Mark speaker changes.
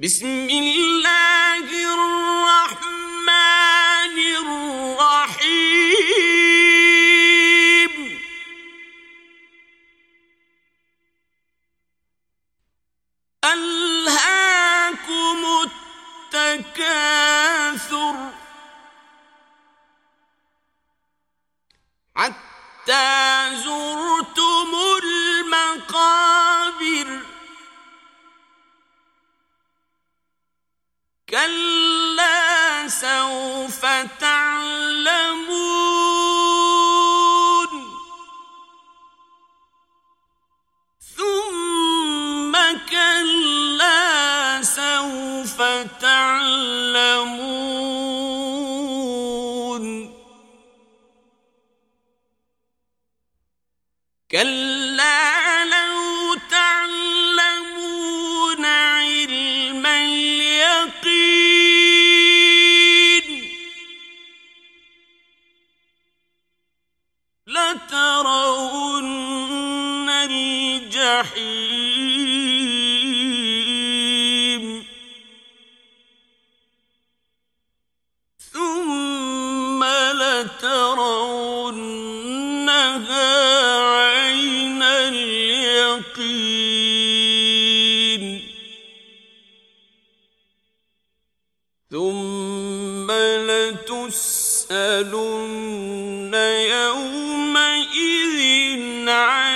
Speaker 1: بسم اللہ الرحمن الرحیم. ألهاكم التكاثر حتى كلا سوف تعلمون ثم كلا سوف تعلمون كلا لترون الجحيم. ثم لترونها عين اليقين. ثم لتس يومئذ عن